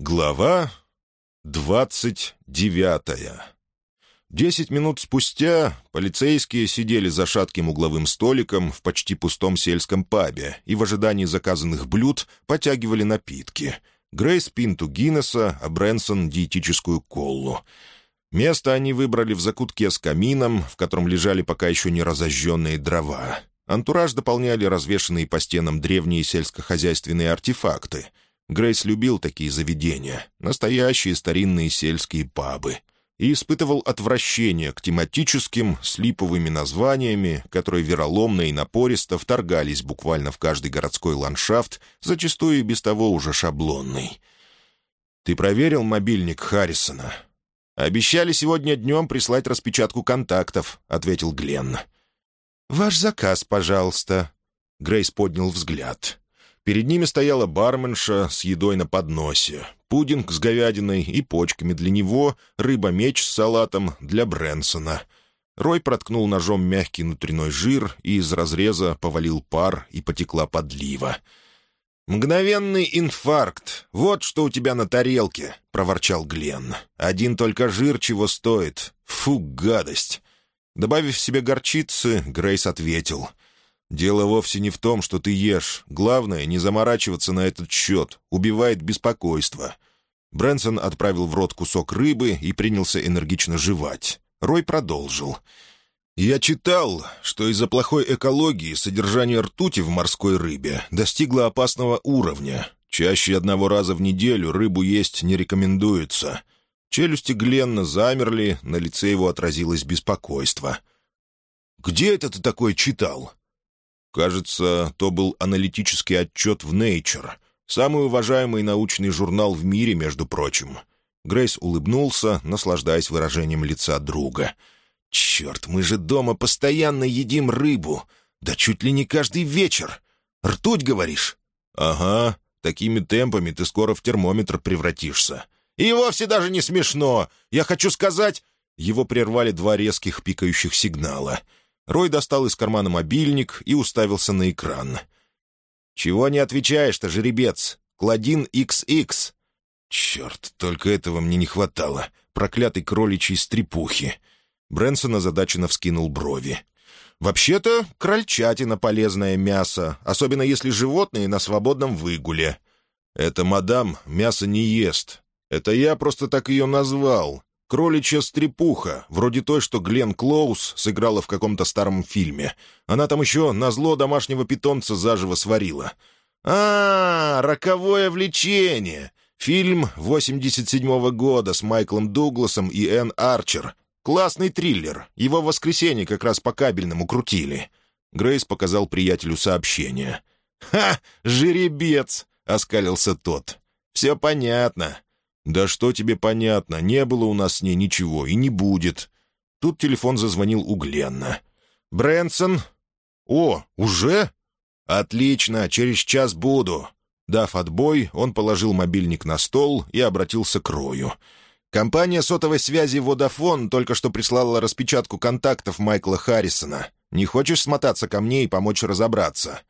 Глава двадцать девятая Десять минут спустя полицейские сидели за шатким угловым столиком в почти пустом сельском пабе и в ожидании заказанных блюд потягивали напитки. Грейс пинту Гиннесса, а Брэнсон — диетическую коллу. Место они выбрали в закутке с камином, в котором лежали пока еще не разожженные дрова. Антураж дополняли развешанные по стенам древние сельскохозяйственные артефакты — Грейс любил такие заведения, настоящие старинные сельские пабы, и испытывал отвращение к тематическим, слиповыми названиями, которые вероломно и напористо вторгались буквально в каждый городской ландшафт, зачастую и без того уже шаблонный. «Ты проверил мобильник Харрисона?» «Обещали сегодня днем прислать распечатку контактов», — ответил Гленн. «Ваш заказ, пожалуйста». Грейс поднял взгляд. Перед ними стояла барменша с едой на подносе, пудинг с говядиной и почками для него, рыба-меч с салатом для Брэнсона. Рой проткнул ножом мягкий внутренной жир, и из разреза повалил пар, и потекла подлива. «Мгновенный инфаркт! Вот что у тебя на тарелке!» — проворчал Гленн. «Один только жир чего стоит. Фу, гадость!» Добавив себе горчицы, Грейс ответил. «Дело вовсе не в том, что ты ешь. Главное, не заморачиваться на этот счет. Убивает беспокойство». Брэнсон отправил в рот кусок рыбы и принялся энергично жевать. Рой продолжил. «Я читал, что из-за плохой экологии содержание ртути в морской рыбе достигло опасного уровня. Чаще одного раза в неделю рыбу есть не рекомендуется». Челюсти Гленна замерли, на лице его отразилось беспокойство. «Где это ты такое читал?» Кажется, то был аналитический отчет в Nature, самый уважаемый научный журнал в мире, между прочим. Грейс улыбнулся, наслаждаясь выражением лица друга. «Черт, мы же дома постоянно едим рыбу. Да чуть ли не каждый вечер. Ртуть, говоришь?» «Ага, такими темпами ты скоро в термометр превратишься». «И вовсе даже не смешно. Я хочу сказать...» Его прервали два резких пикающих сигнала — Рой достал из кармана мобильник и уставился на экран. «Чего не отвечаешь-то, жеребец? Кладин XX!» «Черт, только этого мне не хватало. Проклятый кроличий стрепухи!» Брэнсон озадаченно вскинул брови. «Вообще-то, крольчатина — полезное мясо, особенно если животные на свободном выгуле. Это мадам мясо не ест. Это я просто так ее назвал. Кроличья стрепуха, вроде той, что Глен Клоус сыграла в каком-то старом фильме. Она там еще на зло домашнего питомца заживо сварила. а, -а, -а роковое влечение! Фильм 87-го года с Майклом Дугласом и Энн Арчер. Классный триллер. Его в воскресенье как раз по кабельному крутили». Грейс показал приятелю сообщение. «Ха! Жеребец!» — оскалился тот. «Все понятно. «Да что тебе понятно, не было у нас с ней ничего и не будет». Тут телефон зазвонил у Гленна. «Брэнсон?» «О, уже?» «Отлично, через час буду». Дав отбой, он положил мобильник на стол и обратился к Рою. «Компания сотовой связи «Водафон» только что прислала распечатку контактов Майкла Харрисона. Не хочешь смотаться ко мне и помочь разобраться?»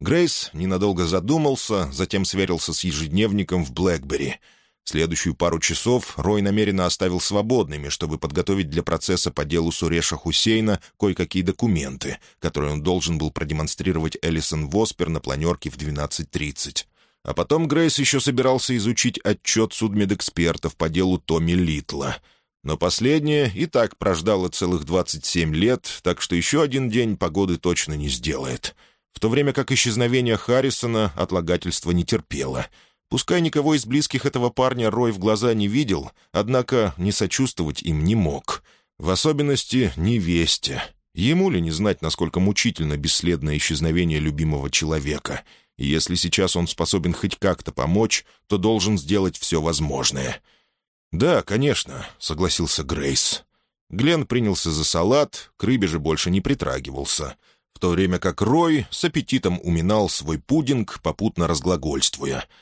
Грейс ненадолго задумался, затем сверился с ежедневником в Блэкбери — Следующую пару часов Рой намеренно оставил свободными, чтобы подготовить для процесса по делу Суреша Хусейна кое-какие документы, которые он должен был продемонстрировать Элисон Воспер на планерке в 12.30. А потом Грейс еще собирался изучить отчет судмедэкспертов по делу Томми Литла. Но последнее и так прождало целых 27 лет, так что еще один день погоды точно не сделает. В то время как исчезновение Харрисона отлагательство не терпело — Пускай никого из близких этого парня Рой в глаза не видел, однако не сочувствовать им не мог. В особенности невесте. Ему ли не знать, насколько мучительно бесследное исчезновение любимого человека? И если сейчас он способен хоть как-то помочь, то должен сделать все возможное. «Да, конечно», — согласился Грейс. Глен принялся за салат, к рыбе же больше не притрагивался, в то время как Рой с аппетитом уминал свой пудинг, попутно разглагольствуя —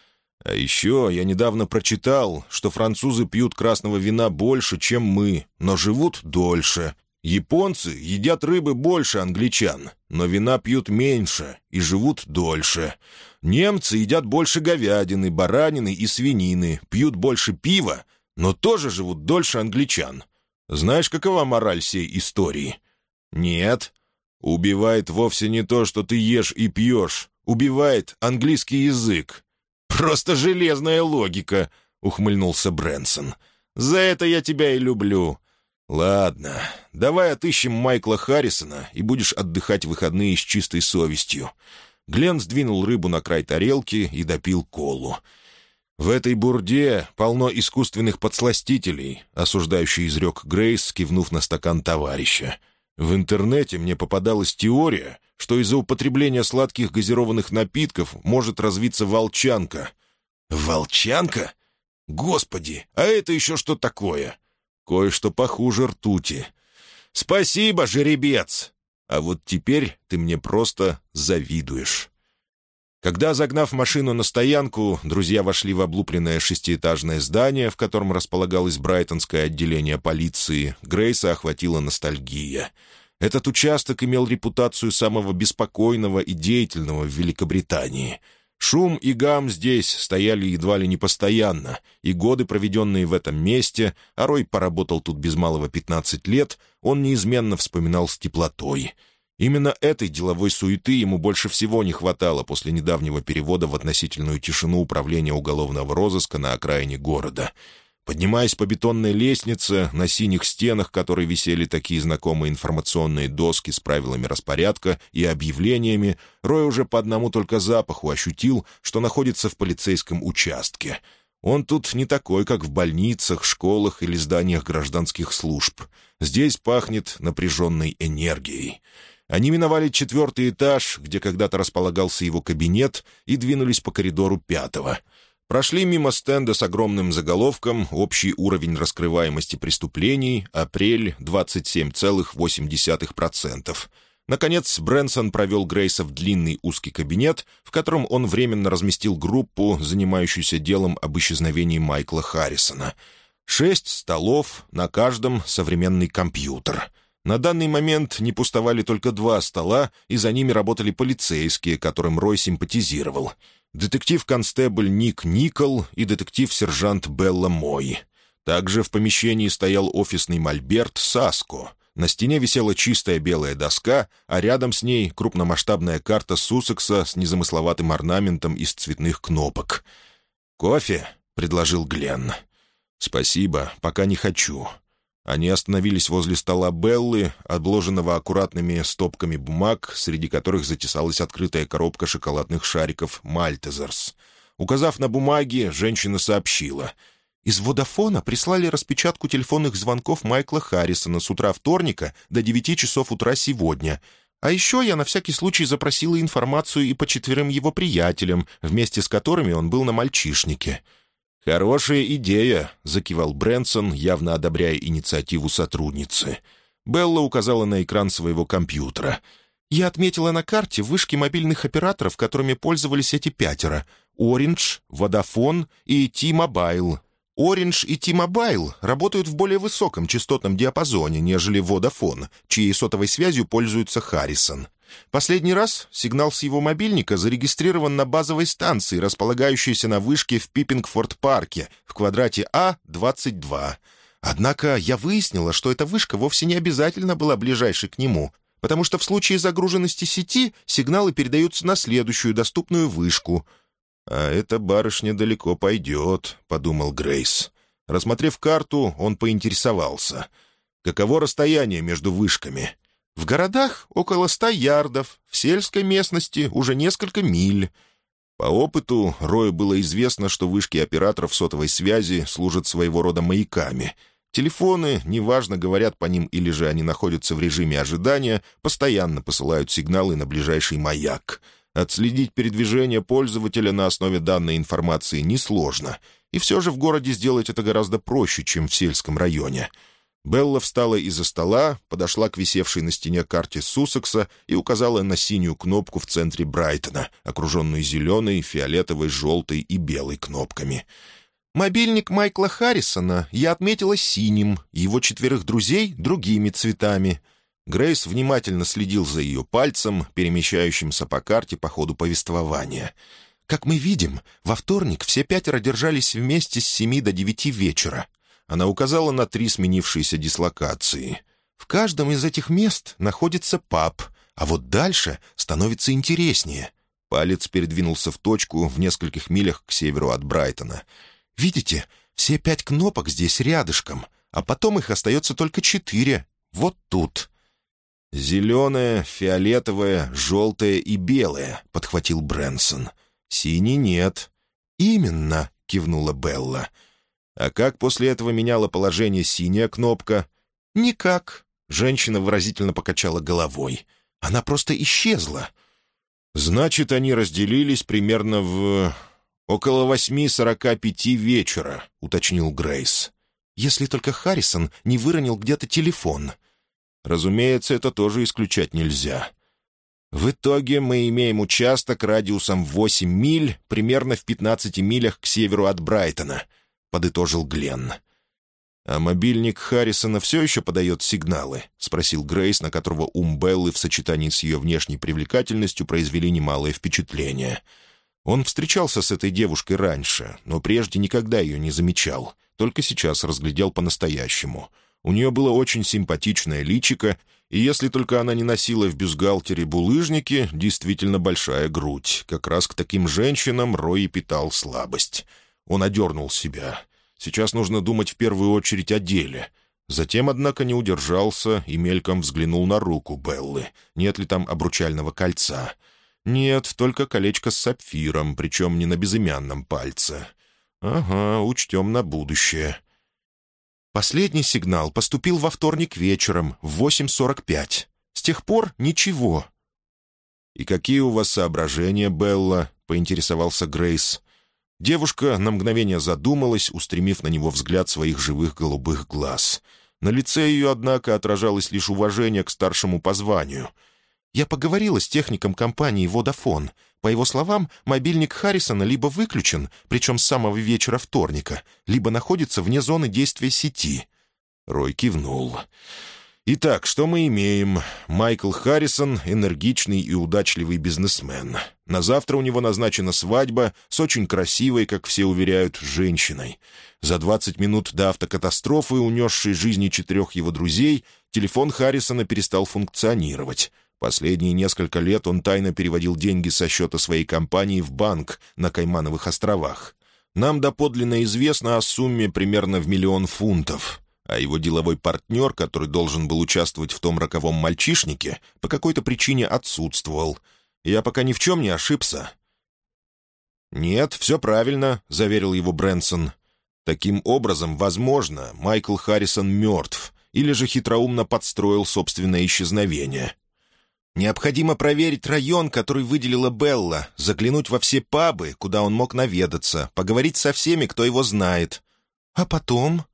а еще я недавно прочитал, что французы пьют красного вина больше, чем мы, но живут дольше. Японцы едят рыбы больше англичан, но вина пьют меньше и живут дольше. Немцы едят больше говядины, баранины и свинины, пьют больше пива, но тоже живут дольше англичан. Знаешь, какова мораль сей истории? Нет. Убивает вовсе не то, что ты ешь и пьешь. Убивает английский язык. Просто железная логика, — ухмыльнулся Брэнсон. «За это я тебя и люблю. «Ладно, давай отыщем Майкла Харрисона и будешь отдыхать выходные с чистой совестью». Глен сдвинул рыбу на край тарелки и допил колу. «В этой бурде полно искусственных подсластителей», — осуждающий изрек Грейс, кивнув на стакан товарища. «В интернете мне попадалась теория, что из-за употребления сладких газированных напитков может развиться волчанка». «Волчанка? Господи, а это еще что такое?» Кое-что похуже ртути. «Спасибо, жеребец! А вот теперь ты мне просто завидуешь». Когда, загнав машину на стоянку, друзья вошли в облупленное шестиэтажное здание, в котором располагалось Брайтонское отделение полиции, Грейса охватила ностальгия. Этот участок имел репутацию самого беспокойного и деятельного в Великобритании — Шум и гам здесь стояли едва ли не постоянно, и годы, проведенные в этом месте, а Рой поработал тут без малого пятнадцать лет, он неизменно вспоминал с теплотой. Именно этой деловой суеты ему больше всего не хватало после недавнего перевода в относительную тишину управления уголовного розыска на окраине города — Поднимаясь по бетонной лестнице, на синих стенах которой висели такие знакомые информационные доски с правилами распорядка и объявлениями, Рой уже по одному только запаху ощутил, что находится в полицейском участке. Он тут не такой, как в больницах, школах или зданиях гражданских служб. Здесь пахнет напряженной энергией. Они миновали четвертый этаж, где когда-то располагался его кабинет, и двинулись по коридору пятого — Прошли мимо стенда с огромным заголовком «Общий уровень раскрываемости преступлений. Апрель 27,8%». Наконец, Брэнсон провел Грейса в длинный узкий кабинет, в котором он временно разместил группу, занимающуюся делом об исчезновении Майкла Харрисона. Шесть столов, на каждом современный компьютер. На данный момент не пустовали только два стола, и за ними работали полицейские, которым Рой симпатизировал — детектив-констебль Ник Никол и детектив-сержант Белла Мой. Также в помещении стоял офисный мольберт Саско. На стене висела чистая белая доска, а рядом с ней крупномасштабная карта Суссекса с незамысловатым орнаментом из цветных кнопок. «Кофе?» — предложил Гленн. «Спасибо, пока не хочу. Они остановились возле стола Беллы, обложенного аккуратными стопками бумаг, среди которых затесалась открытая коробка шоколадных шариков «Мальтезерс». Указав на бумаги, женщина сообщила. «Из Водафона прислали распечатку телефонных звонков Майкла Харрисона с утра вторника до девяти часов утра сегодня. А еще я на всякий случай запросила информацию и по четверым его приятелям, вместе с которыми он был на мальчишнике». «Хорошая идея», — закивал Брэнсон, явно одобряя инициативу сотрудницы. Белла указала на экран своего компьютера. «Я отметила на карте вышки мобильных операторов, которыми пользовались эти пятеро. Orange, Vodafone и T-Mobile. Orange и T-Mobile работают в более высоком частотном диапазоне, нежели Vodafone, чьей сотовой связью пользуется Харрисон. Последний раз сигнал с его мобильника зарегистрирован на базовой станции, располагающейся на вышке в Пиппингфорд-парке в квадрате А-22. Однако я выяснила, что эта вышка вовсе не обязательно была ближайшей к нему, потому что в случае загруженности сети сигналы передаются на следующую доступную вышку. «А эта барышня далеко пойдет», — подумал Грейс. Рассмотрев карту, он поинтересовался. «Каково расстояние между вышками?» В городах около ста ярдов, в сельской местности уже несколько миль. По опыту Рою было известно, что вышки операторов сотовой связи служат своего рода маяками. Телефоны, неважно, говорят по ним или же они находятся в режиме ожидания, постоянно посылают сигналы на ближайший маяк. Отследить передвижение пользователя на основе данной информации несложно, и все же в городе сделать это гораздо проще, чем в сельском районе — Белла встала из-за стола, подошла к висевшей на стене карте Суссекса и указала на синюю кнопку в центре Брайтона, окруженную зеленой, фиолетовой, желтой и белой кнопками. Мобильник Майкла Харрисона я отметила синим, его четверых друзей — другими цветами». Грейс внимательно следил за ее пальцем, перемещающимся по карте по ходу повествования. «Как мы видим, во вторник все пятеро держались вместе с семи до девяти вечера». Она указала на три сменившиеся дислокации. «В каждом из этих мест находится паб, а вот дальше становится интереснее». Палец передвинулся в точку в нескольких милях к северу от Брайтона. «Видите, все пять кнопок здесь рядышком, а потом их остается только четыре. Вот тут». «Зеленое, фиолетовое, желтое и белое», — подхватил Брэнсон. «Синий нет». «Именно», — кивнула Белла. «А как после этого меняла положение синяя кнопка?» «Никак», — женщина выразительно покачала головой. «Она просто исчезла». «Значит, они разделились примерно в... около восьми сорока пяти вечера», — уточнил Грейс. «Если только Харрисон не выронил где-то телефон». Разумеется, это тоже исключать нельзя. В итоге мы имеем участок радиусом 8 миль, примерно в 15 милях к северу от Брайтона, — подытожил Гленн. «А мобильник Харрисона все еще подает сигналы?» — спросил Грейс, на которого ум Беллы в сочетании с ее внешней привлекательностью произвели немалое впечатление. Он встречался с этой девушкой раньше, но прежде никогда ее не замечал, только сейчас разглядел по-настоящему — у нее было очень симпатичное личико, и если только она не носила в бюстгальтере булыжники, действительно большая грудь. Как раз к таким женщинам Рой питал слабость. Он одернул себя. Сейчас нужно думать в первую очередь о деле. Затем, однако, не удержался и мельком взглянул на руку Беллы. Нет ли там обручального кольца? Нет, только колечко с сапфиром, причем не на безымянном пальце. Ага, учтем на будущее. Последний сигнал поступил во вторник вечером в 8.45. С тех пор ничего. «И какие у вас соображения, Белла?» — поинтересовался Грейс. Девушка на мгновение задумалась, устремив на него взгляд своих живых голубых глаз. На лице ее, однако, отражалось лишь уважение к старшему по званию. «Я поговорила с техником компании «Водафон». По его словам, мобильник Харрисона либо выключен, причем с самого вечера вторника, либо находится вне зоны действия сети. Рой кивнул. «Итак, что мы имеем? Майкл Харрисон — энергичный и удачливый бизнесмен. На завтра у него назначена свадьба с очень красивой, как все уверяют, женщиной. За 20 минут до автокатастрофы, унесшей жизни четырех его друзей, телефон Харрисона перестал функционировать». Последние несколько лет он тайно переводил деньги со счета своей компании в банк на Каймановых островах. Нам доподлинно известно о сумме примерно в миллион фунтов, а его деловой партнер, который должен был участвовать в том роковом мальчишнике, по какой-то причине отсутствовал. Я пока ни в чем не ошибся. «Нет, все правильно», — заверил его Брэнсон. «Таким образом, возможно, Майкл Харрисон мертв» или же хитроумно подстроил собственное исчезновение. Необходимо проверить район, который выделила Белла, заглянуть во все пабы, куда он мог наведаться, поговорить со всеми, кто его знает. А потом...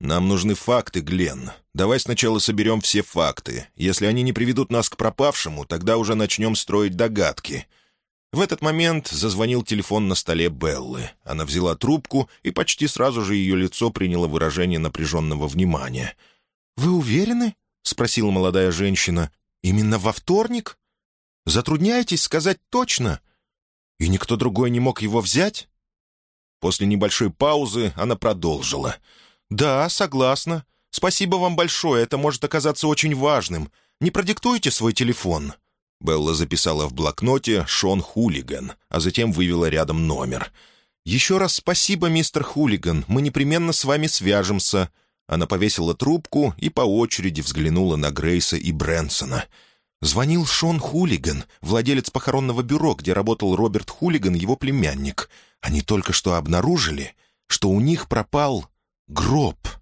«Нам нужны факты, Гленн. Давай сначала соберем все факты. Если они не приведут нас к пропавшему, тогда уже начнем строить догадки». В этот момент зазвонил телефон на столе Беллы. Она взяла трубку, и почти сразу же ее лицо приняло выражение напряженного внимания. «Вы уверены?» — спросила молодая женщина. Именно во вторник? Затрудняетесь сказать точно? И никто другой не мог его взять? После небольшой паузы она продолжила. «Да, согласна. Спасибо вам большое, это может оказаться очень важным. Не продиктуете свой телефон?» Белла записала в блокноте «Шон Хулиган», а затем вывела рядом номер. «Еще раз спасибо, мистер Хулиган, мы непременно с вами свяжемся. Она повесила трубку и по очереди взглянула на Грейса и Брэнсона. Звонил Шон Хулиган, владелец похоронного бюро, где работал Роберт Хулиган, его племянник. Они только что обнаружили, что у них пропал гроб.